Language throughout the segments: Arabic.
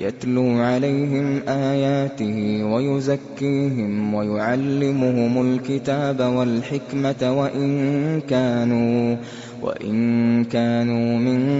يتلو عليهم آياته ويزكيهم ويعلمهم الكتاب والحكمة وإن كانوا وإن كانوا من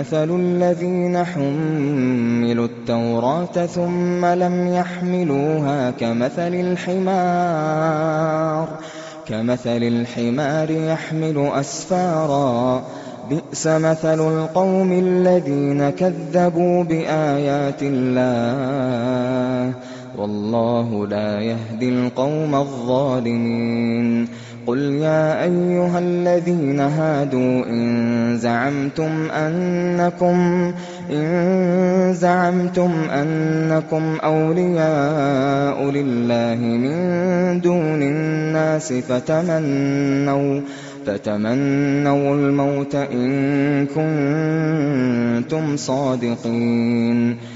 مثل الذين حملوا التوراة ثم لم يحملوها كمثل الحمار كمثل الحمار يحمل أسفارا. بئس مثل القوم الذين كذبوا بآيات الله. والله لا يهدي القوم الظالمين. قُلْ يَا أَيُّهَا الَّذِينَ هَادُوا إِن زَعَمْتُمْ أَنَّكُمْ إِن زَعَمْتُمْ أَنَّكُمْ أَوْلِيَاءُ لِلَّهِ مِن دُونِ النَّاسِ فَتَمَنَّوْا فَتَمَنَّوُا الْمَوْتَ إِن كُنتُمْ صَادِقِينَ.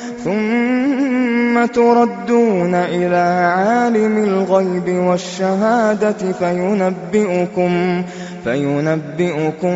ثُمَّ تُرَدُّونَ إِلَىٰ عَالِمِ الْغَيْبِ وَالشَّهَادَةِ فَيُنَبِّئُكُم فَيُنَبِّئُكُم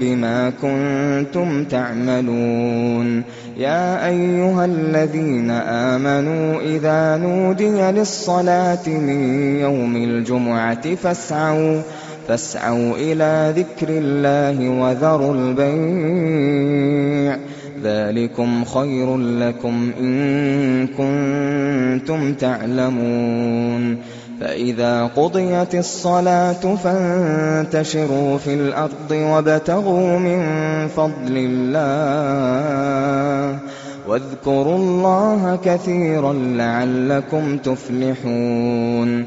بِمَا كُنتُمْ تَعْمَلُونَ. يَا أَيُّهَا الَّذِينَ آمَنُوا إِذَا نُودِيَ لِلصَّلَاةِ مِن يَوْمِ الْجُمُعَةِ فَاسْعَوْا فاسعوا إِلَىٰ ذِكْرِ اللَّهِ وَذَرُوا الْبَيْعَ ۚ. ذَٰلِكُمْ خَيْرٌ لَّكُمْ إِن كُنتُمْ تَعْلَمُونَ فَإِذَا قُضِيَتِ الصَّلَاةُ فَانتَشِرُوا فِي الْأَرْضِ وَابْتَغُوا مِن فَضْلِ اللَّهِ وَاذْكُرُوا اللَّهَ كَثِيرًا لَّعَلَّكُمْ تُفْلِحُونَ